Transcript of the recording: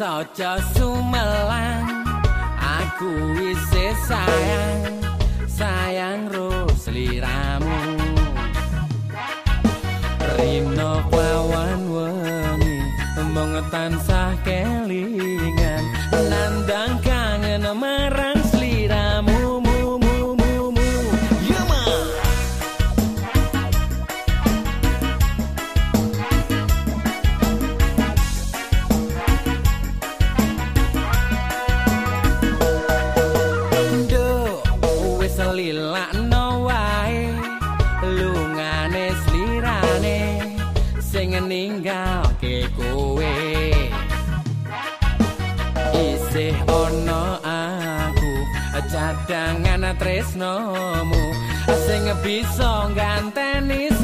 aja sumelang aku wis sayang sayang ros liramu rino pawan wengi mong tansah kelingan nandang isih ana aku cadangan tresnomu. Sing bisa ganteni slirane